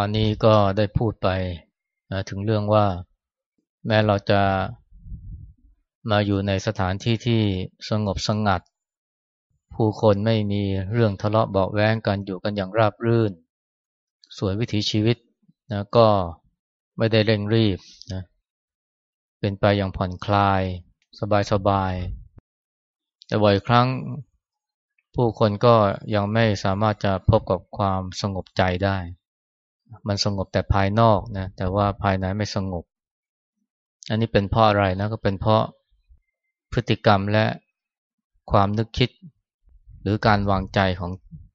านนี้ก็ได้พูดไปนะถึงเรื่องว่า แม้เราจะมาอยู่ในสถานที่ที่สงบสงัด ผู้คนไม่มีเรื่องทะเลาะเบาแวงกันอยู่กันอย่างราบรื่น สวนวิถีชีวิตนะก็ไม่ได้เร่งรีบนะเป็นไปอย่างผ่อนคลาย สบายๆแต่บ่อยครั้งผู้คนก็ยังไม่สามารถจะพบกับความสงบใจได้ มันสงบแต่ภายนอกนะแต่ว่าภายในไม่สงบ อันนี้เป็นเพราะอะไรนะก็เป็นเพราะพฤติกรรมและความนึกคิด หรือการวางใจของ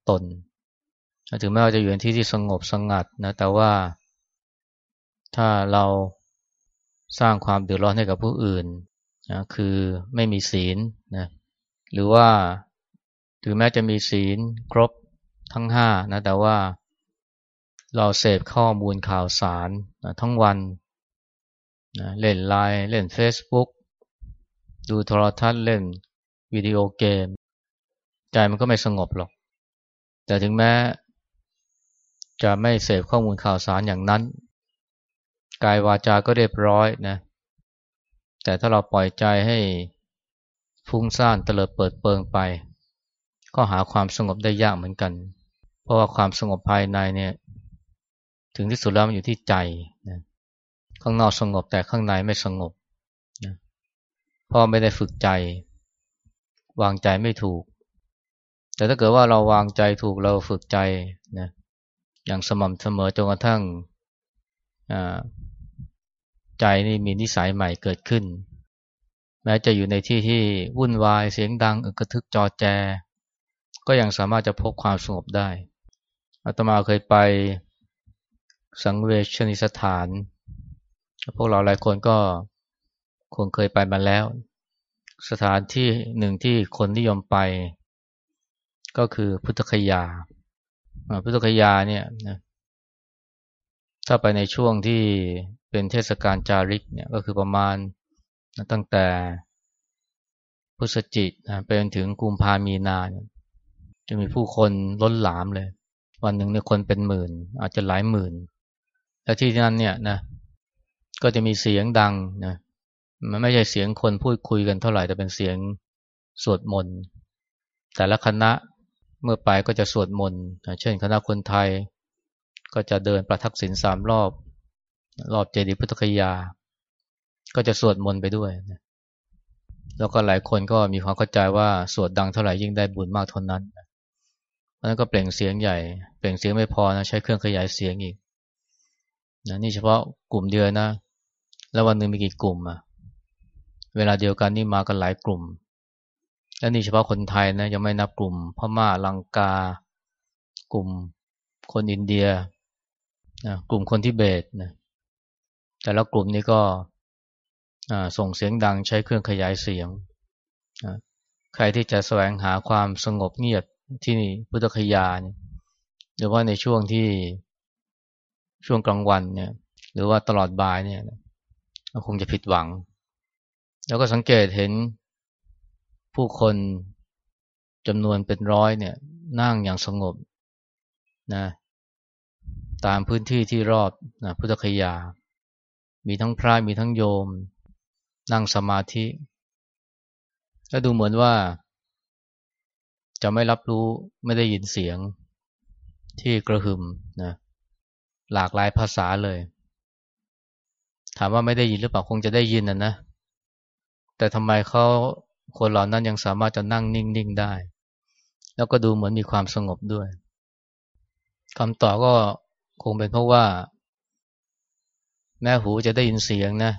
ตน ถึงแม้ว่าจะอยู่ในที่ที่สงบสงัดนะแต่ว่า ถ้าเราสร้างความเดือดร้อนให้กับผู้อื่นนะคือไม่มีศีลนะหรือว่าถึงแม้จะมีศีลครบทั้งห้านะแต่ว่า เราเสพข้อมูลข่าวสารนะทั้งวันนะเล่นไลน์เล่น Facebook ดูโทรทัศน์เล่นวิดีโอเกม ใจมันก็ไม่สงบหรอก แต่ถึงแม้ จะไม่เสพข้อมูลข่าวสารอย่างนั้น กายวาจาก็เรียบร้อยนะแต่ถ้าเราปล่อยใจให้ฟุ้งซ่านเตลิดเปิดเปิงไป ก็หาความสงบได้ยากเหมือนกัน เพราะว่าความสงบภายในเนี่ย ถึงที่สุดแล้วมันอยู่ที่ใจนะข้างนอกสงบแต่ข้างในไม่สงบนะเพราะไม่ได้ฝึกใจ วางใจไม่ถูก แต่ถ้าเกิดว่าเราวางใจถูกเราฝึกใจนะอย่างสม่ำเสมอจนกระทั่งใจนี่มีนิสัยใหม่เกิดขึ้น แม้จะอยู่ในที่ที่วุ่นวายเสียงดังอึกระทึกจอแจ ก็ยังสามารถจะพบความสงบได้อาตมาเคยไป สังเวชนิสถาน พวกเราหลายคนก็คงเคยไปมาแล้ว สถานที่หนึ่งที่คนนิยมไป ก็คือพุทธคยา พุทธคยาเนี่ยนะถ้าไปในช่วงที่เป็นเทศกาลจาริกเนี่ยก็คือประมาณตั้งแต่พุศจิกไปจนถึงกุมภามีนาเนี่ยจะมีผู้คนล้นหลามเลย วันหนึ่งเนี่ยคนเป็นหมื่น อาจจะหลายหมื่น และที่นั้นเนี่ยนะก็จะมีเสียงดังนะมันไม่ใช่เสียงคนพูดคุยกันเท่าไหร่แต่เป็นเสียงสวดมนต์แต่ละคณะเมื่อไปก็จะสวดมนต์เช่น คณะคนไทย ก็จะเดินประทักษิณสามรอบ รอบเจดีย์พุทธคยา ก็จะสวดมนต์ไปด้วยนะแล้วก็หลายคนก็มีความเข้าใจว่าสวดดังเท่าไหร่ยิ่งได้บุญมากเท่านั้นเพราะนั้นก็เปล่งเสียงใหญ่ เปล่งเสียงไม่พอนะใช้เครื่องขยายเสียงอีก นะนี่เฉพาะกลุ่มเดียวนะ แล้ววันหนึ่งมีกี่กลุ่มอะเวลาเดียวกันนี่มากันหลายกลุ่ม แล้วนี่เฉพาะคนไทยนะยังไม่นับกลุ่มพม่าลังกา กลุ่มคนอินเดียนะกลุ่มคนทิเบตนะแต่ละกลุ่มนี้ก็ส่งเสียงดังใช้เครื่องขยายเสียงนะใครที่จะแสวงหาความสงบเงียบที่นี่พุทธคยาเนี่ยหรือว่าในช่วงที่ ช่วงกลางวันเนี่ย หรือว่าตลอดบ่ายเนี่ยก็คงจะผิดหวัง แล้วก็สังเกตเห็นผู้คนจำนวนเป็นร้อยเนี่ย นั่งอย่างสงบนะตามพื้นที่ที่รอบนะพุทธคยา มีทั้งพระมีทั้งโยม นั่งสมาธิแล้วดูเหมือนว่า จะไม่รับรู้ไม่ได้ยินเสียงที่กระหึ่มนะ หลากหลายภาษาเลย ถามว่าไม่ได้ยินหรือเปล่าคงจะได้ยินนะนะ แต่ทำไมเขาคนเหล่านั้นยังสามารถจะนั่งนิ่งๆได้ แล้วก็ดูเหมือนมีความสงบด้วยคำตอบก็คงเป็นเพราะว่า แม่หูจะได้ยินเสียงนะ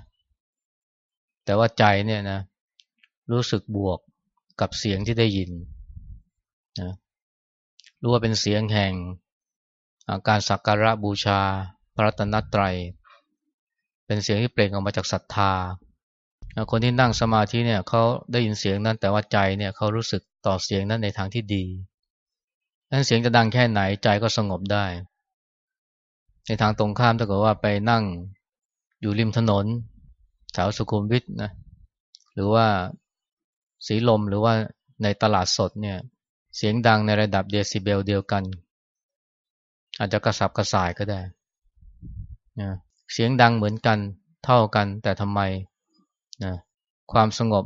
แต่ว่าใจเนี่ยนะ รู้สึกบวกกับเสียงที่ได้ยินนะรู้ว่าเป็นเสียงแห่ง การสักการะบูชาพระรัตนตรัย เป็นเสียงที่เปล่งออกมาจากศรัทธา คนที่นั่งสมาธิเนี่ยเขาได้ยินเสียงนั้นแต่ว่าใจเนี่ยเขารู้สึกต่อเสียงนั้นในทางที่ดีนั้นเสียงจะดังแค่ไหนใจก็สงบได้ ในทางตรงข้ามถ้าเกิดว่าไปนั่งอยู่ริมถนนแถวสุขุมวิทนะหรือว่าสีลมหรือว่าในตลาดสดเนี่ยเสียงดังในระดับเดซิเบลเดียวกัน อาจจะกระสับกระส่ายก็ได้นะเสียงดังเหมือนกันเท่ากัน แต่ทำไมนะความสงบ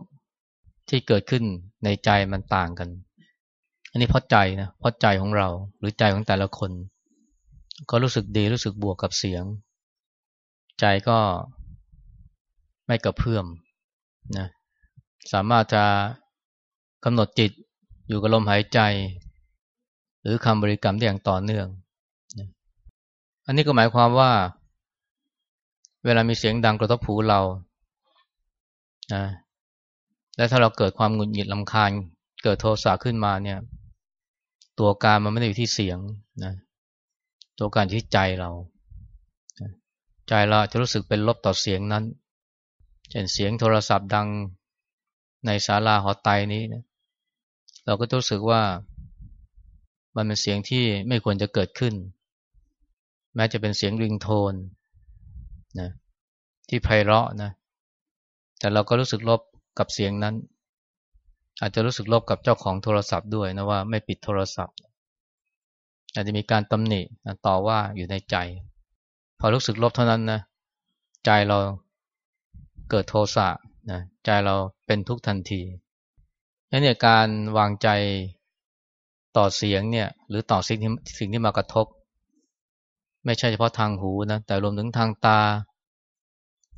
ที่เกิดขึ้นในใจมันต่างกัน อันนี้เพราะใจนะเพราะใจของเราหรือใจของแต่ละคน ก็รู้สึกดีรู้สึกบวกกับเสียง ใจก็ไม่กระเพื่อมนะสามารถจะกำหนดจิตอยู่กับลมหายใจ หรือคำบริกรรมได้อย่างต่อเนื่อง อันนี้ก็หมายความว่า เวลามีเสียงดังกระทบหูเรานะและถ้าเราเกิดความหงุดหงิดลำคาญ เกิดโทสะขึ้นมาเนี่ย ตัวการมันไม่ได้อยู่ที่เสียงนะตัวการอยู่ที่ใจเราใจเราจะรู้สึกเป็นลบต่อเสียงนั้นเช่นเสียงโทรศัพท์ดังในศาลาหอไตนี้นะเราก็รู้สึกว่ามันเป็นเสียงที่ไม่ควรจะเกิดขึ้น แม้จะเป็นเสียงริงโทนนะที่ไพเราะนะแต่เราก็รู้สึกลบกับเสียงนั้น อาจจะรู้สึกลบกับเจ้าของโทรศัพท์ด้วยนะว่าไม่ปิดโทรศัพท์ อาจจะมีการตำหนิต่อว่าอยู่ในใจ พอรู้สึกลบเท่านั้นนะใจเราเกิดโทสะนะใจเราเป็นทุกข์ทันทีนั่นเนี่ยการวางใจต่อเสียงเนี่ย หรือต่อสิ่งที่สิ่งที่มากระทบ ไม่ใช่เฉพาะทางหูนะแต่รวมถึงทางตา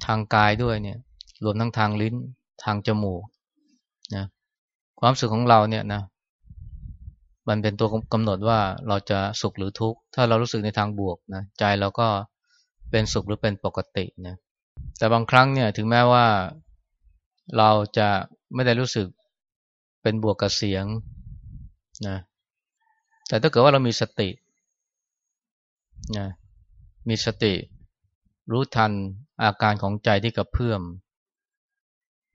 ทางกายด้วยเนี่ย รวมทั้งทางลิ้น ทางจมูกนะความสุขของเราเนี่ยนะมันเป็นตัวกำหนดว่าเราจะสุขหรือทุกข์ ถ้าเรารู้สึกในทางบวกนะใจเราก็เป็นสุขหรือเป็นปกตินะแต่บางครั้งเนี่ยถึงแม้ว่าเราจะไม่ได้รู้สึกเป็นบวกกับเสียงนะแต่ถ้าเกิดว่าเรามีสติ นะมีสติ รู้ทันอาการของใจที่กระเพื่อม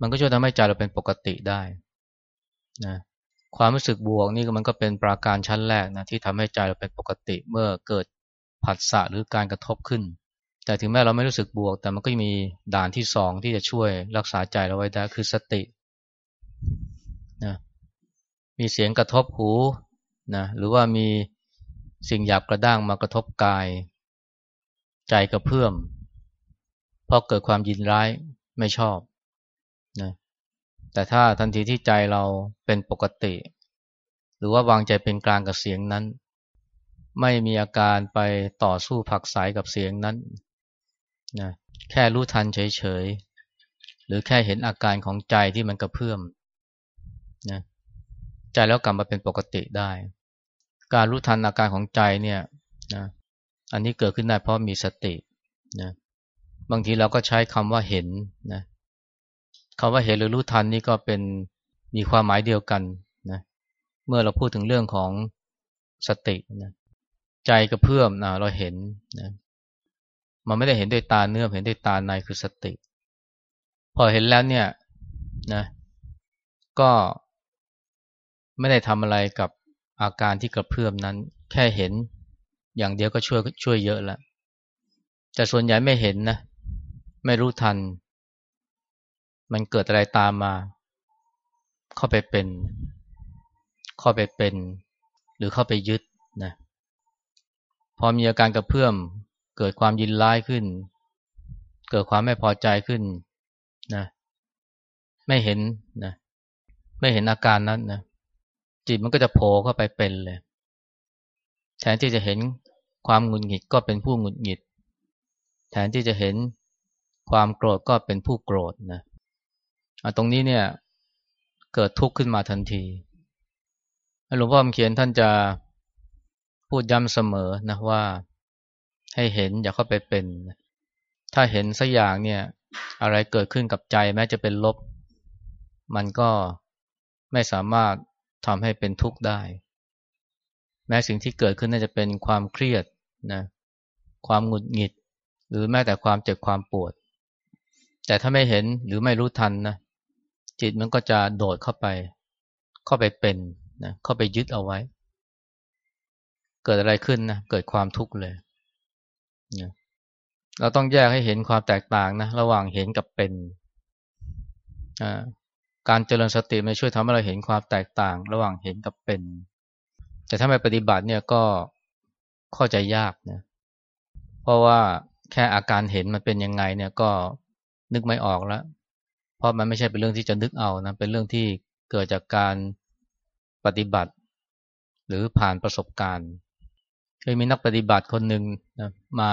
มันก็ช่วยทำให้ใจเราเป็นปกติได้นะความรู้สึกบวกนี่มันก็เป็นปราการชั้นแรกนะที่ทำให้ใจเราเป็นปกติเมื่อเกิดผัสสะหรือการกระทบขึ้น แต่ถึงแม้เราไม่รู้สึกบวก แต่มันก็มีด่านที่สองที่จะช่วยรักษาใจเราไว้ได้คือสตินะมีเสียงกระทบหูนะหรือว่ามี สิ่งหยาบกระด้างมากระทบกาย ใจกระเพื่อมพอเกิดความยินร้ายไม่ชอบนะแต่ถ้าทันทีที่ใจเราเป็นปกติ หรือว่าวางใจเป็นกลางกับเสียงนั้น ไม่มีอาการไปต่อสู้ผักสายกับเสียงนั้นนะแค่รู้ทันเฉยๆ หรือแค่เห็นอาการของใจที่มันกระเพื่อมนะใจแล้วกลับมาเป็นปกติได้ การรู้ทันอาการของใจเนี่ยนะอันนี้เกิดขึ้นได้เพราะมีสตินะบางทีเราก็ใช้คำว่าเห็นนะคำว่าเห็นหรือรู้ทันนี่ก็เป็นมีความหมายเดียวกันนะเมื่อเราพูดถึงเรื่องของสตินะใจกระเพื่อมนะเราเห็นนะมันไม่ได้เห็นด้วยตาเนื้อเห็นด้วยตาในคือสติ พอเห็นแล้วเนี่ยนะก็ไม่ได้ทำอะไรกับ อาการที่กระเพื่อมนั้น แค่เห็น อย่างเดียวก็ช่วยช่วยเยอะแล้วแต่ส่วนใหญ่ไม่เห็นนะ ไม่รู้ทัน มันเกิดอะไรตามมา เข้าไปเป็น เข้าไปเป็น หรือเข้าไปยึดนะพอมีอาการกระเพื่อม เกิดความยินร้ายขึ้น เกิดความไม่พอใจขึ้นนะ ไม่เห็นนะ ไม่เห็นอาการนั้นนะ จิตมันก็จะโผล่เข้าไปเป็นเลย แทนที่จะเห็นความหงุดหงิดก็เป็นผู้หงุดหงิด แทนที่จะเห็นความโกรธก็เป็นผู้โกรธนะตรงนี้เนี่ยเกิดทุกข์ขึ้นมาทันทีหลวงพ่อคำเขียนท่านจะพูดย้ำเสมอนะว่าให้เห็นอย่าเข้าไปเป็น ถ้าเห็นสักอย่างเนี่ย อะไรเกิดขึ้นกับใจแม้จะเป็นลบ มันก็ไม่สามารถ ทำให้เป็นทุกข์ได้ แม้สิ่งที่เกิดขึ้นน่าจะเป็นความเครียดนะความหงุดหงิด หรือแม้แต่ความเจ็บความปวด แต่ถ้าไม่เห็นหรือไม่รู้ทันนะจิตมันก็จะโดดเข้าไป เข้าไปเป็นนะเข้าไปยึดเอาไว้ เกิดอะไรขึ้นนะเกิดความทุกข์เลยนะเราต้องแยกให้เห็นความแตกต่างนะระหว่างเห็นกับเป็น การเจริญสติมันช่วยทำให้เราเห็นความแตกต่าง ระหว่างเห็นกับเป็น แต่ถ้าไม่ปฏิบัติเนี่ยก็เข้าใจยากนะเพราะว่าแค่อาการเห็นมันเป็นยังไงเนี่ยก็นึกไม่ออกแล้ว เพราะมันไม่ใช่เป็นเรื่องที่จะนึกเอานะเป็นเรื่องที่เกิดจากการปฏิบัติ หรือผ่านประสบการณ์เคยมีนักปฏิบัติคนหนึ่งนะมา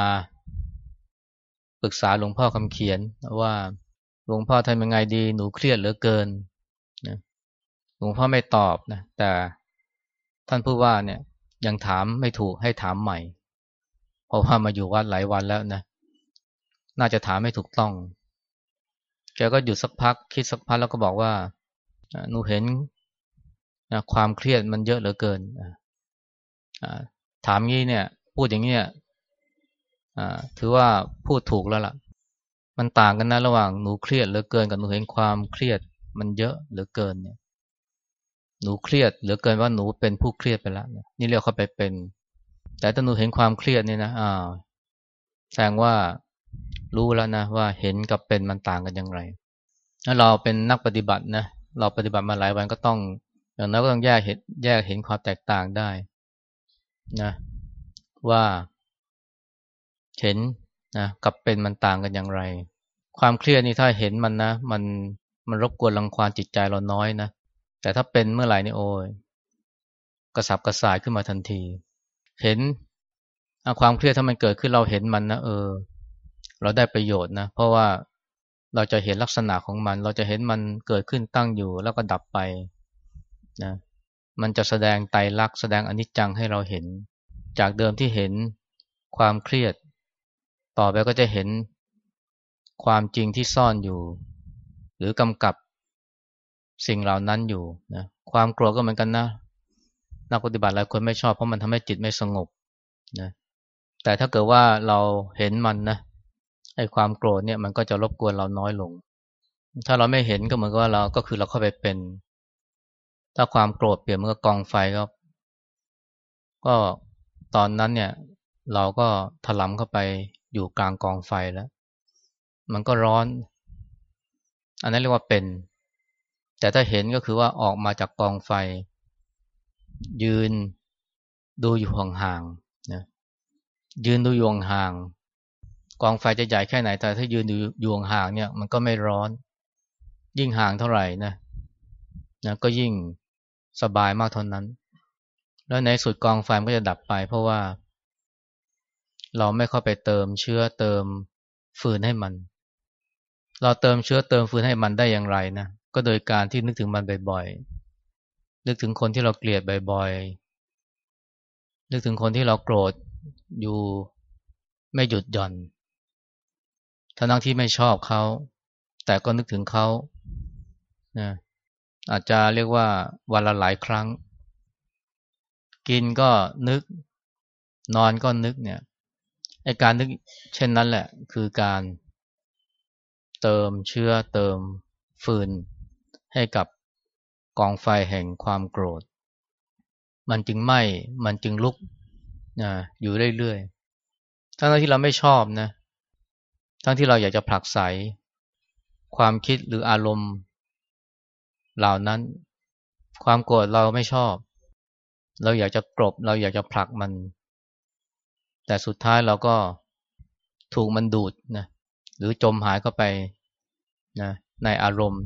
ปรึกษาหลวงพ่อคำเขียนว่า หลวงพ่อทำยังไงดี หนูเครียดเหลือเกินนะหลวงพ่อไม่ตอบนะ แต่ท่านผู้ว่าเนี่ย ยังถามไม่ถูกให้ถามใหม่ เพราะว่ามาอยู่วัดหลายวันแล้วนะ น่าจะถามไม่ถูกต้อง แกก็หยุดสักพัก คิดสักพักแล้วก็บอกว่าหนูเห็นความเครียดมันเยอะเหลือเกินถามงี้เนี่ย พูดอย่างนี้ถือว่าพูดถูกแล้วล่ะ มันต่างกันนะระหว่างหนูเครียดเหลือเกินกับหนูเห็นความเครียดมันเยอะเหลือเกินเนี่ย หนูเครียดเหลือเกินว่าหนูเป็นผู้เครียดไปแล้วนี่เรียกเข้าไปเป็น แต่ถ้าหนูเห็นความเครียดนี่นะอ่าแสดงว่ารู้แล้วนะว่าเห็นกับเป็นมันต่างกันอย่างไรถ้าเราเป็นนักปฏิบัตินะเราปฏิบัติมาหลายวันก็ต้องอย่างนั้นก็ต้องแยกเห็นแยกเห็นความแตกต่างได้นะว่า เห็น นะกับเป็นมันต่างกันอย่างไร ความเครียดนี่ถ้าเห็นมันนะ มันมันรบกวนรังควานจิตใจเราน้อยนะแต่ถ้าเป็นเมื่อไหร่นี่โอ้ยกระสับกระส่ายขึ้นมาทันที เห็นความเครียดถ้ามันเกิดขึ้นเราเห็นมันนะเออ เราได้ประโยชน์นะเพราะว่าเราจะเห็นลักษณะของมัน เราจะเห็นมันเกิดขึ้นตั้งอยู่แล้วก็ดับไปนะมันจะแสดงไตรลักษณ์แสดงอนิจจังให้เราเห็น จากเดิมที่เห็นความเครียด ต่อไปก็จะเห็นความจริงที่ซ่อนอยู่ หรือกำกับสิ่งเหล่านั้นอยู่นะความกลัวก็เหมือนกันนะ นักปฏิบัติหลายคนไม่ชอบเพราะมันทำให้จิตไม่สงบนะแต่ถ้าเกิดว่าเราเห็นมันนะไอ้ความโกรธเนี่ยมันก็จะรบกวนเราน้อยลง ถ้าเราไม่เห็นก็เหมือนกับว่าเราก็คือเราเข้าไปเป็น ถ้าความโกรธเปลี่ยนมันก็กองไฟก็ก็ตอนนั้นเนี่ย เราก็ถลำเข้าไป อยู่กลางกองไฟแล้ว มันก็ร้อน อันนั้นเรียกว่าเป็น แต่ถ้าเห็นก็คือว่าออกมาจากกองไฟ ยืนดูอยู่ห่างๆนะยืนดูอยู่ห่างกองไฟจะใหญ่แค่ไหนแต่ถ้ายืนดูอยู่ห่างเนี่ย มันก็ไม่ร้อน ยิ่งห่างเท่าไหร่นะนะก็ยิ่งสบายมากเท่านั้น แล้วในสุดกองไฟมันก็จะดับไป เพราะว่า เราไม่เข้าไปเติมเชื้อเติมฟืนให้มัน เราเติมเชื้อเติมฟืนให้มันได้อย่างไรนะ ก็โดยการที่นึกถึงมันบ่อยๆ นึกถึงคนที่เราเกลียดบ่อยๆ นึกถึงคนที่เราโกรธอยู่ไม่หยุดหย่อน ทั้งที่ไม่ชอบเขา แต่ก็นึกถึงเขานะอาจจะเรียกว่าวันละหลายครั้ง กินก็นึก นอนก็นึกเนี่ย ไอการนึกเช่นนั้นแหละ คือการเติมเชื้อเติมฟืน ให้กับกองไฟแห่งความโกรธ มันจึงไหม้มันจึงลุกนะอยู่เรื่อยๆทั้งที่เราไม่ชอบนะ ทั้งที่เราอยากจะผลักไสความคิดหรืออารมณ์ เหล่านั้น ความโกรธเราไม่ชอบ เราอยากจะกรบเราอยากจะผลักมัน แต่สุดท้ายเราก็ถูกมันดูดนะหรือจมหายเข้าไปนะในอารมณ์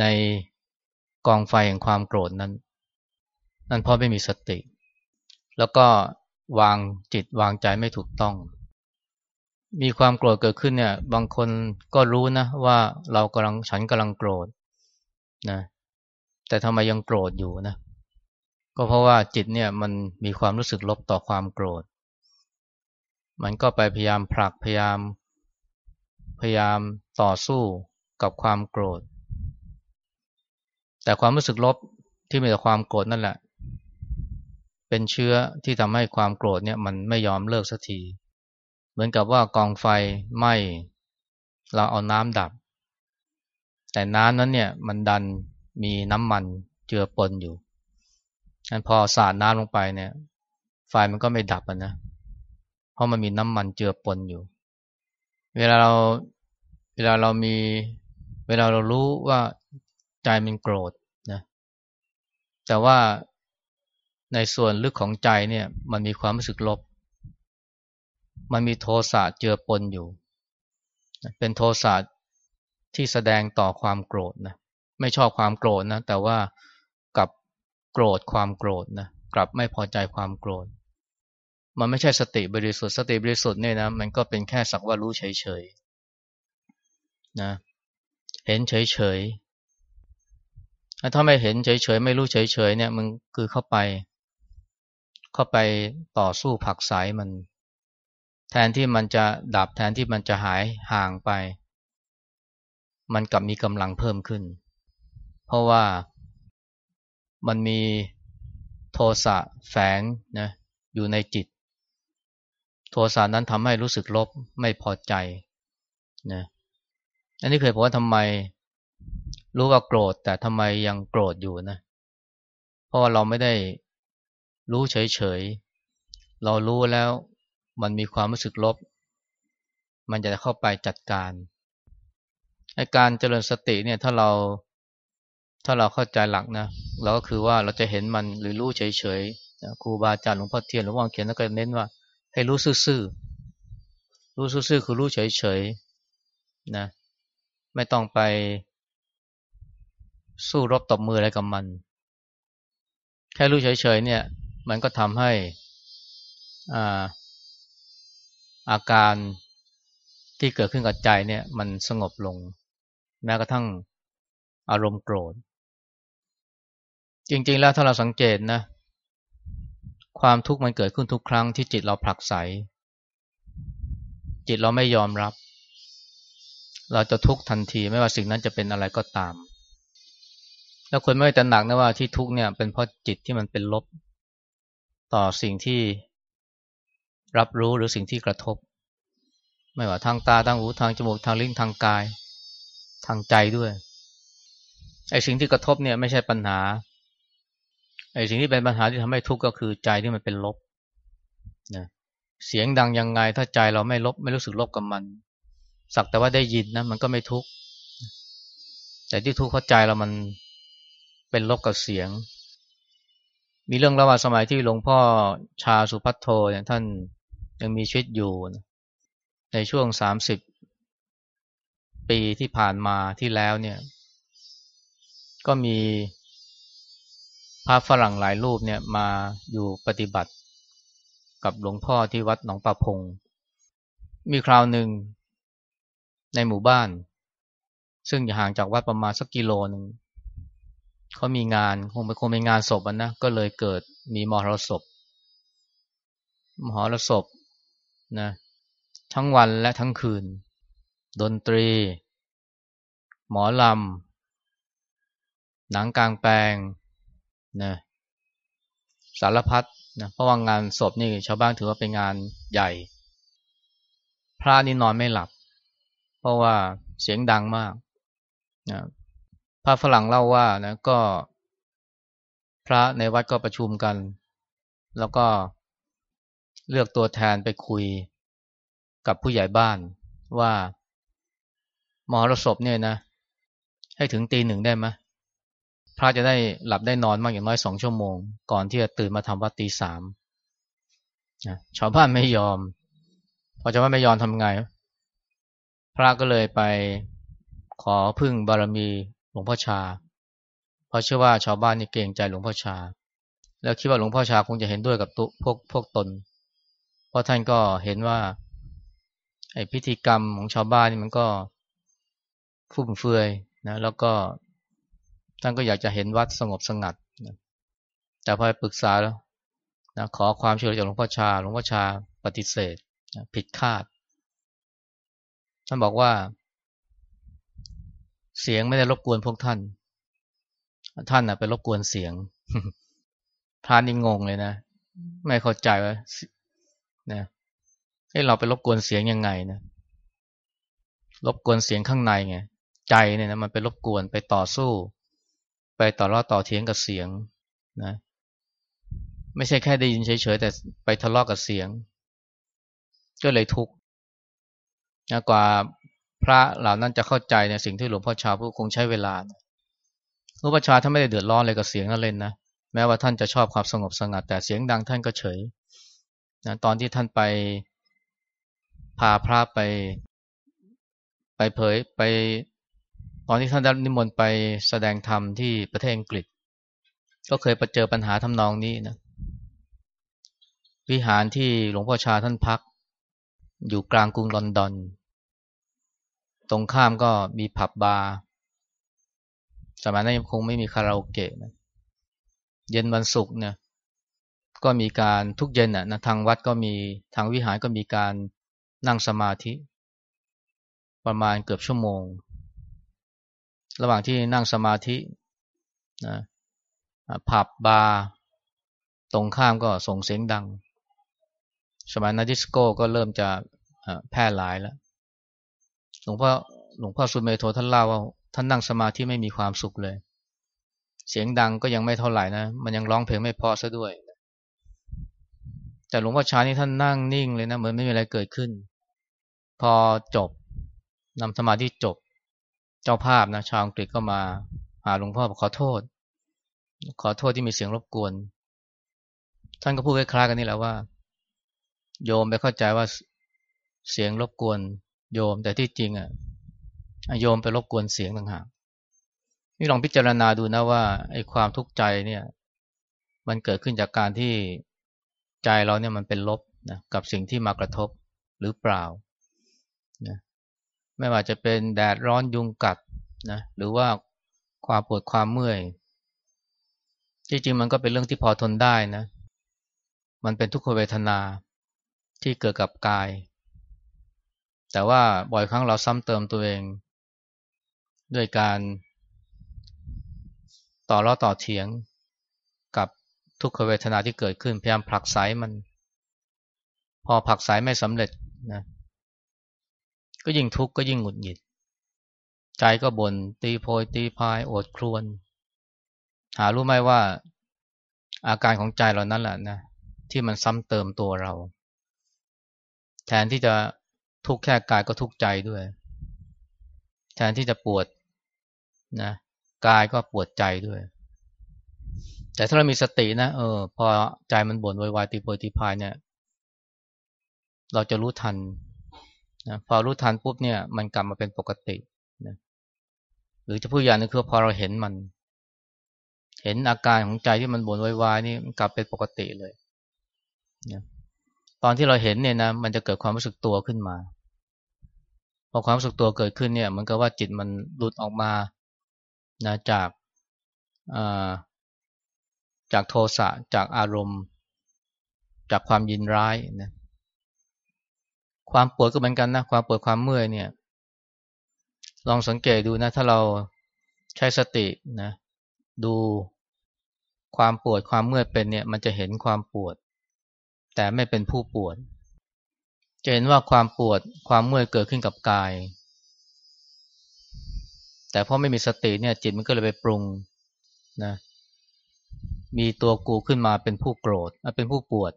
ในกองไฟแห่งความโกรธนั้น นั่นเพราะไม่มีสติ แล้วก็วางจิตวางใจไม่ถูกต้อง มีความโกรธเกิดขึ้นเนี่ย บางคนก็รู้นะว่าเรากำลังฉันกำลังโกรธนะแต่ทำไมยังโกรธอยู่นะ ก็เพราะว่าจิตเนี่ยมันมีความรู้สึกลบต่อความโกรธ มันก็ไปพยายามผลักพยายาม พยายามต่อสู้กับความโกรธ แต่ความรู้สึกลบที่มีแต่ความโกรธนั่นแหละ เป็นเชื้อที่ทำให้ความโกรธเนี่ยมันไม่ยอมเลิกสักที เหมือนกับว่ากองไฟไหม้เราเอาน้ำดับ แต่น้ำนั้นเนี่ยมันดันมีน้ำมันเจือปนอยู่งั้นพอสาดน้ำลงไปเนี่ย ไฟมันก็ไม่ดับนะ ราะมันมีน้ำมันเจือปนอยู่ เวลาเราเวลาเรามี เวลาเรารู้ว่าใจมันโกรธนะ แต่ว่าในส่วนลึกของใจเนี่ยมันมีความรู้สึกลบ มันมีโทสะเจือปนอยู่ เป็นโทสะที่แสดงต่อความโกรธนะ ไม่ชอบความโกรธนะ แต่ว่ากับโกรธความโกรธนะ กลับไม่พอใจความโกรธ มันไม่ใช่สติบริสุทธิ์สติบริสุทธิ์เนี่ยนะมันก็เป็นแค่สักว่ารู้เฉยๆนะเห็นเฉยๆถ้าไม่เห็นเฉยๆไม่รู้เฉยๆเนี่ยมันคือเข้าไป เข้าไปต่อสู้ผักสายมัน แทนที่มันจะดับแทนที่มันจะหายห่างไป มันกลับมีกำลังเพิ่มขึ้น เพราะว่ามันมีโทสะแฝงนะอยู่ในจิต โทสะนั้นทำให้รู้สึกลบไม่พอใจนะอันนี้เคยบอกว่าทำไมรู้ว่าโกรธ แต่ทำไมยังโกรธอยู่นะ เพราะว่าเราไม่ได้รู้เฉยๆ เรารู้แล้วมันมีความรู้สึกลบ มันจะเข้าไปจัดการไอการเจริญสติเนี่ยถ้าเราถ้าเราเข้าใจหลักนะเราก็คือว่าเราจะเห็นมันหรือรู้เฉยๆครูบาอาจารย์หลวงพ่อเทียนหลวงพ่อเขียนแล้วก็เน้นว่า ให้รู้ซื่อๆรู้ซื่อๆคือรู้เฉยๆนะไม่ต้องไปสู้รบตบมืออะไรกับมัน แค่รู้เฉยๆเนี่ย มันก็ทำให้อาอาการที่เกิดขึ้นกับใจเนี่ยมันสงบลง แม้กระทั่งอารมณ์โกรธ จริงๆแล้วถ้าเราสังเกตนะ ความทุกข์มันเกิดขึ้นทุกครั้งที่จิตเราผลักไส จิตเราไม่ยอมรับ เราจะทุกข์ทันทีไม่ว่าสิ่งนั้นจะเป็นอะไรก็ตาม แล้วคนไม่แต่หนักนะว่าที่ทุกข์เนี่ยเป็นเพราะจิตที่มันเป็นลบ ต่อสิ่งที่รับรู้หรือสิ่งที่กระทบ ไม่ว่าทางตาทางหูทางจมูกทางลิ้นทางกาย ทางใจด้วยไอ้สิ่งที่กระทบเนี่ยไม่ใช่ปัญหา ไอ้สิ่งที่เป็นปัญหาที่ทำให้ทุกข์ก็คือใจที่มันเป็นลบนะเสียงดังยังไง ถ้าใจเราไม่ลบ ไม่รู้สึกลบกับมัน สักแต่ว่าได้ยินนะมันก็ไม่ทุกข์แต่ที่ทุกข์เพราะใจเรามันเป็นลบกับเสียง มีเรื่องระหว่าสมัยที่หลวงพ่อชาสุพัทโทเนี่ยท่านยังมีชีวิตอยู่ในช่วงสามสิบปีที่ผ่านมาที่แล้วเนี่ย ก็มี พระฝรั่งหลายรูปเนี่ยมาอยู่ปฏิบัติ กับหลวงพ่อที่วัดหนองปะพง มีคราวหนึ่งในหมู่บ้าน ซึ่งอยู่ห่างจากวัดประมาณสักกิโลหนึ่งเขามีงานคงเป็นคงเป็นงานศพนะก็เลยเกิดมีมหรสพมหรสพนะทั้งวันและทั้งคืน ดนตรี หมอลำหนังกลางแปลง นะสารพัดนะเพราะว่างานศพนี่ชาวบ้านถือว่าเป็นงานใหญ่ พระนี่นอนไม่หลับ เพราะว่าเสียงดังมากนะพระฝรั่งเล่าว่านะก็ พระในวัดก็ประชุมกัน แล้วก็เลือกตัวแทนไปคุยกับผู้ใหญ่บ้านว่ามหรสพเนี่ยนะ ให้ถึงตีหนึ่งได้ไหม พระจะได้หลับได้นอนมากอย่างน้อยสองชั่วโมง ก่อนที่จะตื่นมาทำวัดตีสามชาวบ้านไม่ยอม พอชาวบ้านไม่ยอมทำไง พระก็เลยไปขอพึ่งบารมีหลวงพ่อชา เพราะเชื่อว่าชาวบ้านนี่เกรงใจหลวงพ่อชา แล้วคิดว่าหลวงพ่อชาคงจะเห็นด้วยกับตุพวกพวกตน เพราะท่านก็เห็นว่าไอ้พิธีกรรมของชาวบ้านนี่มันก็ฟุ่มเฟือยนะ แล้วก็ ท่านก็อยากจะเห็นวัดสงบสงัดนะแต่พอไปปรึกษาแล้วนะขอความช่วยเหลือจากหลวงพ่อชา หลวงพ่อชาปฏิเสธนะผิดคาด ท่านบอกว่า เสียงไม่ได้รบกวนพวกท่าน ท่านนะไปรบกวนเสียงพระนี่งงเลยนะ ไม่เข้าใจว่านะให้เราไปรบกวนเสียงยังไงนะ รบกวนเสียงข้างในไง ใจเนี่ยนะมันไปรบกวนไปต่อสู้ ต่อรอต่อเถียงกับเสียงนะไม่ใช่แค่ได้ยินเฉยๆแต่ไปทะเลาะกกับเสียง ก็เลยทุกข์กว่าพระเหล่านั้นจะเข้าใจในสิ่งที่หลวงพ่อชาพูดคงใช้เวลาหลวงพ่อชาท่านไม่ได้เดือดร้อนเลยกับเสียงนั่นเลยนะแม้ว่าท่านจะชอบความสงบสงัด แต่เสียงดังท่านก็เฉยนะตอนที่ท่านไปพาพระไป ไปเผยไป ตอนที่ท่านได้นิมนต์ไปแสดงธรรมที่ประเทศอังกฤษ ก็เคยประเจอปัญหาทำนองนี้นะ วิหารที่หลวงพ่อชาท่านพัก อยู่กลางกรุงลอนดอน ตรงข้ามก็มีผับบาร์สมัยนั้นยังคงไม่มีคาราโอเกะนะเย็นวันศุกร์เนี่ยก็มีการทุกเย็นอะนะทางวัดก็มีทางวิหารก็มีการนั่งสมาธิ ประมาณเกือบชั่วโมง ระหว่างที่นั่งสมาธินะผับบาร์ตรงข้ามก็ส่งเสียงดัง สมัยนาดิสโก้ก็เริ่มจะแพร่หลายแล้ว หลวงพ่อหลวงพ่อสุเมโทท่านเล่าว่าท่านนั่งสมาธิไม่มีความสุขเลย เสียงดังก็ยังไม่เท่าไหร่นะ มันยังร้องเพลงไม่พอซะด้วย แต่หลวงพ่อชานี่ท่านนั่งนิ่งเลยนะ เหมือนไม่มีอะไรเกิดขึ้น พอจบนำสมาธิจบ เจ้าภาพนะชาวอังกฤษก็มาหาหลวงพ่อขอโทษ ขอโทษที่มีเสียงรบกวน ท่านก็พูดคล้ายๆกันนี่แหละว่า โยมไปเข้าใจว่าเสียงรบกวน โยมแต่ที่จริงอะโยมไปรบกวนเสียงต่างหากนี่ลองพิจารณาดูนะว่าไอ้ความทุกข์ใจเนี่ย มันเกิดขึ้นจากการที่ใจเราเนี่ยมันเป็นลบนะกับสิ่งที่มากระทบหรือเปล่านะ ไม่ว่าจะเป็นแดดร้อนยุงกัดนะหรือว่าความปวดความเมื่อยจริงๆมันก็เป็นเรื่องที่พอทนได้นะ มันเป็นทุกขเวทนาที่เกิดกับกาย แต่ว่าบ่อยครั้งเราซ้ำเติมตัวเอง ด้วยการต่อล้อต่อเถียงกับทุกขเวทนาที่เกิดขึ้นพยายามผลักไสมัน พอผลักไสไม่สำเร็จนะ ก็ยิ่งทุกข์ก็ยิ่งหงุดหงิด ใจก็บน่นตีโพยตีพายโอดครวน หารู้ไหมว่า อาการของใจเรานั้นแหละนะที่มันซ้ำเติมตัวเรา แทนที่จะทุกข์แค่กายก็ทุกข์ใจด้วย แทนที่จะปวดนะกายก็ปวดใจด้วย แต่ถ้าเรามีสตินะเออ พอใจมันบ่นวายตีโพยตีพายเนี่ย เราจะรู้ทัน นะพอรู้ทันปุ๊บเนี่ยมันกลับมาเป็นปกตินะหรือจะพูดอย่างนึงคือพอเราเห็นมัน เห็นอาการของใจที่มันบ่นวายนี่มันกลับเป็นปกติเลยนะตอนที่เราเห็นเนี่ยนะมันจะเกิดความรู้สึกตัวขึ้นมาพอความรู้สึกตัวเกิดขึ้นเนี่ยมันก็ว่าจิตมันหลุดออกมานะจากจากโทสะจากอารมณ์ จากความยินร้ายนะ ความปวดก็เหมือนกันนะความปวดความเมื่อยเนี่ย ลองสังเกตดูนะ ถ้าเราใช้สตินะ ดูความปวดความเมื่อยเป็นเนี่ย มันจะเห็นความปวด แต่ไม่เป็นผู้ปวด จะเห็นว่าความปวดความเมื่อยเกิดขึ้นกับกาย แต่พอไม่มีสติเนี่ย จิตมันก็เลยไปปรุงนะ มีตัวกูขึ้นมาเป็นผู้โกรธเป็นผู้ปวด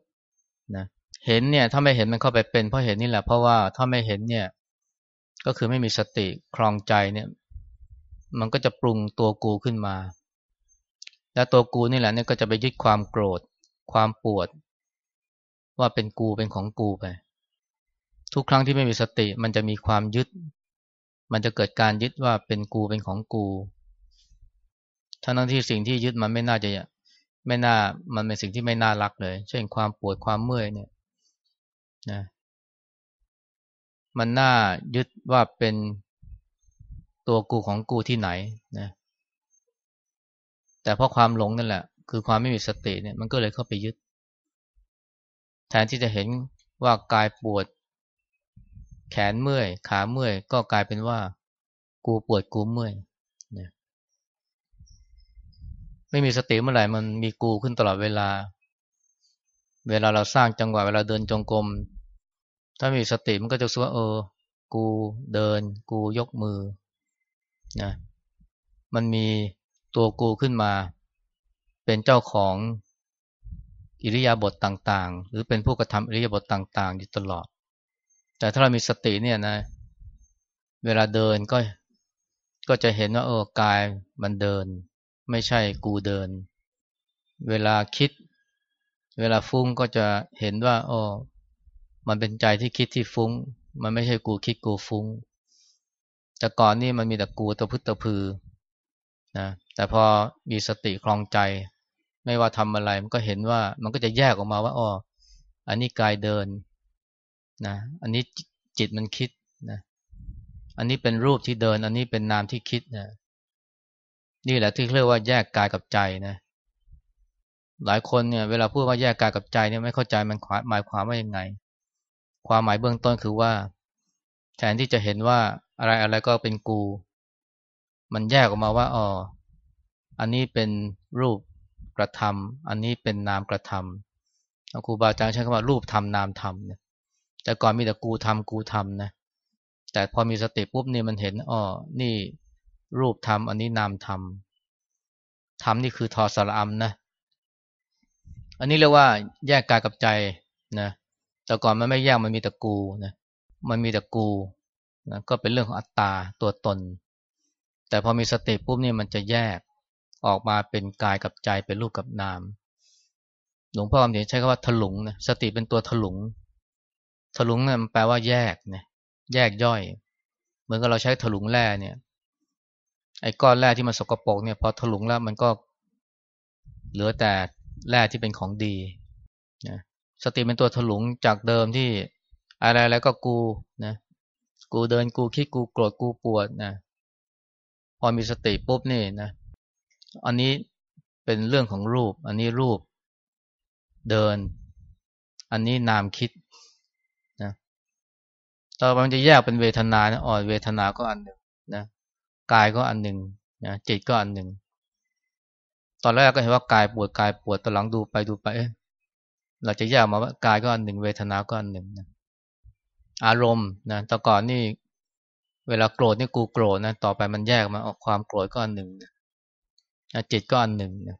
เห็นเนี่ยถ้าไม่เห็นมันเข้าไปเป็นเพราะเห็นนี่แหละเพราะว่าถ้าไม่เห็นเนี่ย ก็คือไม่มีสติคลองใจเนี่ย มันก็จะปรุงตัวกูขึ้นมา แล้วตัวกูนี่แหละเนี่ยก็จะไปยึดความโกรธ ความปวด ว่าเป็นกูเป็นของกูไป ทุกครั้งที่ไม่มีสติ มันจะมีความยึด มันจะเกิดการยึดว่าเป็นกูเป็นของกูทั้งที่สิ่งที่ยึดมันไม่น่าจะไม่น่ามันเป็นสิ่งที่ไม่น่ารักเลย เช่นความปวดความเมื่อยเนี่ย นะมันน่ายึดว่าเป็นตัวกูของกูที่ไหนนะแต่เพราะความหลงนั่นแหละ คือความไม่มีสติเนี่ยมันก็เลยเข้าไปยึด แทนที่จะเห็นว่ากายปวด แขนเมื่อย ขาเมื่อย ก็กลายเป็นว่า กูปวดกูเมื่อยนี่ยไม่มีสติเมื่อไหร่มันมีกูขึ้นตลอดเวลา เวลาเราสร้างจังหวะเวลาเดินจงกรม ถ้ามีสติมันก็จะรู้ว่าเออ กูเดิน กูยกมือนะมันมีตัวกูขึ้นมา เป็นเจ้าของอิริยาบถต่างๆ หรือเป็นผู้กระทำอิริยาบถต่าง ๆ อยู่ตลอด แต่ถ้าเรามีสติเนี่ยนะ เวลาเดินก็ก็จะเห็นว่าเออกายมันเดิน ไม่ใช่กูเดิน เวลาคิด เวลาฟุ้งก็จะเห็นว่าโอ้ มันเป็นใจที่คิดที่ฟุ้ง มันไม่ใช่กูคิดกูฟุ้ง แต่ก่อนนี่มันมีแต่กูตะพึตะพือนะแต่พอมีสติคลองใจ ไม่ว่าทำอะไรมันก็เห็นว่ามันก็จะแยกออกมาว่าอ๋ออันนี้กายเดินนะอันนี้จิตมันคิดนะอันนี้เป็นรูปที่เดิน อันนี้เป็นนามที่คิดนะนี่แหละที่เรียกว่าแยกกายกับใจนะหลายคนเนี่ยเวลาพูดว่าแยกกายกับใจเนี่ยไม่เข้าใจมันหมายความว่ายังไง ความหมายเบื้องต้นคือว่า แทนที่จะเห็นว่าอะไรอะไรก็เป็นกู มันแยกออกมาว่าอ๋ออันนี้เป็นรูปกระทำอันนี้เป็นนามกระทำครูบาอาจารย์ใช้คำว่ารูปทำนามทำเนี่ยแต่ก่อนมีแต่กูทำกูทำนะแต่พอมีสติปุ๊บนี่มันเห็นอ๋อนี่รูปทำอันนี้นามทำทำนี่คือทอสรอัมนะ อันนี้เรียกว่าแยกกายกับใจนะ แต่ก่อนมันไม่แยกมันมีแต่กูนะมันมีแต่กูนะก็เป็นเรื่องของอัตตาตัวตน แต่พอมีสติปุ๊บนี่มันจะแยกออกมาเป็นกายกับใจเป็นรูปกับนาม หลวงพ่อคำเขียนใช้คำว่าถลุงนะสติเป็นตัวถลุง ถลุงเนี่ยมันแปลว่าแยกนะแยกย่อย เหมือนกับเราใช้ถลุงแร่เนี่ยไอ้ก้อนแร่ที่มันสกปรกเนี่ยพอถลุงแล้วมันก็เหลือแต่แร่ที่เป็นของดีนะ สติเป็นตัวถลุงจากเดิมที่อะไรแล้วก็กูนะกูเดินกูคิดกูโกรธกูปวดนะพอมีสติปุ๊บนี่นะอันนี้เป็นเรื่องของรูป อันนี้รูปเดิน อันนี้นามคิดนะต่อไปมันจะแยกเป็นเวทนานะอ่อนเวทนาก็อันหนึ่งนะกายก็อันหนึ่งนะจิตก็อันหนึ่งตอนแรกก็เห็นว่ากายปวดกายปวดตอนหลังดูไปดูไป เราจะแยกมาว่ากายก็อันหนึ่ง เวทนาก็อันหนึ่งนะอารมณ์นะแต่ก่อนนี่ เวลาโกรธนี่กูโกรธนะต่อไปมันแยกมาออกความโกรธก็อันหนึ่งนะจิตก็อันหนึ่งนะ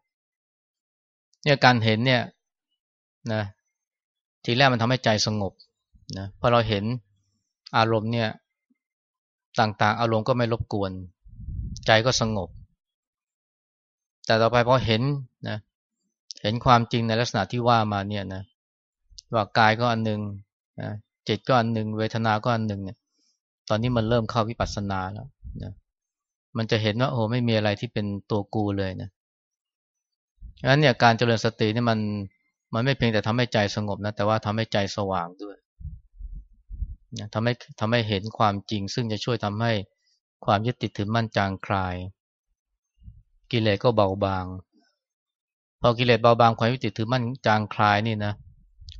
เนี่ยการเห็นเนี่ยนะทีแรกมันทำให้ใจสงบนะพอเราเห็นอารมณ์เนี่ยต่างๆ อารมณ์ก็ไม่รบกวน ใจก็สงบ แต่ต่อไปพอเห็น เห็นความจริงในลักษณะที่ว่ามาเนี่ยนะว่ากายก็อันหนึ่งนะจิตก็อันหนึ่งเวทนาก็อันหนึ่งเนี่ย ตอนนี้มันเริ่มเข้าวิปัสสนาแล้วนะมันจะเห็นว่าโอ้ไม่มีอะไรที่เป็นตัวกูเลยนะงนั้นเนี่ยการเจริญสตินี่มันมันไม่เพียงแต่ทำให้ใจสงบนะแต่ว่าทำให้ใจสว่างด้วยทำให้ทำให้เห็นความจริง ซึ่งจะช่วยทำให้ความยึดติดถือมั่นจางคลาย กิเลสก็เบาบาง พอกิเลสเบาบางความยึดติดถือมั่นจางคลายนี่นะ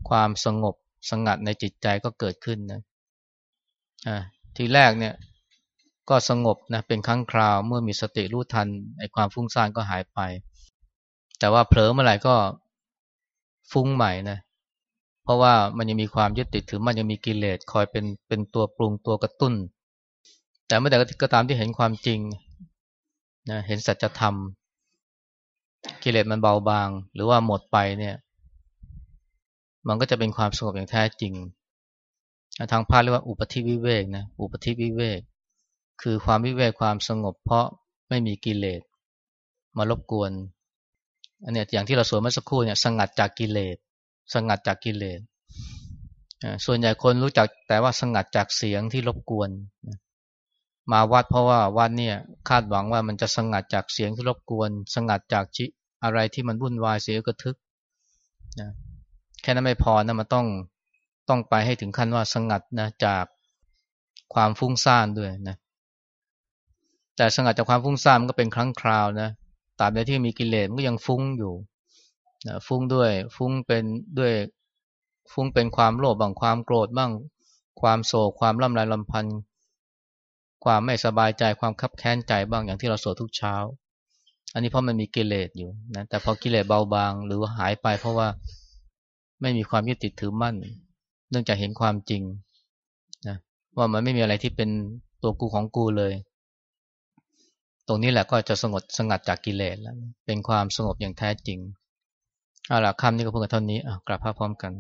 ความสงบสงัดในจิตใจก็เกิดขึ้นนะอ่าทีแรกเนี่ย ก็สงบนะเป็นครั้งคราวเมื่อมีสติรู้ทันไอ้ความฟุ้งซ่านก็หายไป แต่ว่าเผลอเมื่อไหร่ก็ฟุ้งใหม่นะเพราะว่ามันยังมีความยึดติดถือมันยังมีกิเลสคอยเป็นเป็นตัวปรุงตัวกระตุ้น แต่เมื่อใดก็ตามที่เห็นความจริงนะเห็นสัจธรรม กิเลสมันเบาบาง หรือว่าหมดไปเนี่ย มันก็จะเป็นความสงบอย่างแท้จริง ทางพาเรียกว่าอุปธิวิเวกนะอุปธิวิเวก คือความวิเวกความสงบ เพราะไม่มีกิเลสมารบกวนอันเนี้ยอย่างที่เราสวดเมื่อสักครู่เนี่ยสงัดจากกิเลสสงัดจากกิเลสส่วนใหญ่คนรู้จักแต่ว่าสงัดจากเสียงที่รบกวน มาวัดเพราะว่าวัดเนี่ยคาดหวังว่ามันจะสงัดจากเสียงที่รบกวน สงัดจากจิอะไรที่มันวุ่นวายเสียกระทึกนะแค่นั้นไม่พอนะมันต้องต้องไปให้ถึงขั้นว่าสงัดนะจากความฟุ้งซ่านด้วยนะแต่สงัดจากความฟุ้งซ่านมันก็เป็นครั้งคราวนะตราบใดที่มีกิเลสมันก็ยังฟุ้งอยู่นะฟุ้งด้วย ฟุ้งเป็นด้วยฟุ้งเป็นความโลภบ้างความโกรธบ้าง ความโศกความล่ำไรลำพันธ์ ความไม่สบายใจความคับแค้นใจบ้างอย่างที่เราสวดทุกเช้า อันนี้เพราะมันมีกิเลสอยู่นะแต่พอกิเลสเบาบางหรือว่าหายไปเพราะว่าไม่มีความยึดติดถือมั่น เนื่องจากเห็นความจริงนะว่ามันไม่มีอะไรที่เป็นตัวกูของกูเลย ตรงนี้แหละก็จะสงบสงัดจากกิเลสแล้วเป็นความสงบอย่างแท้จริงเอาล่ะคำนี้ก็เพื่อเท่านี้กลับภาพพร้อมกัน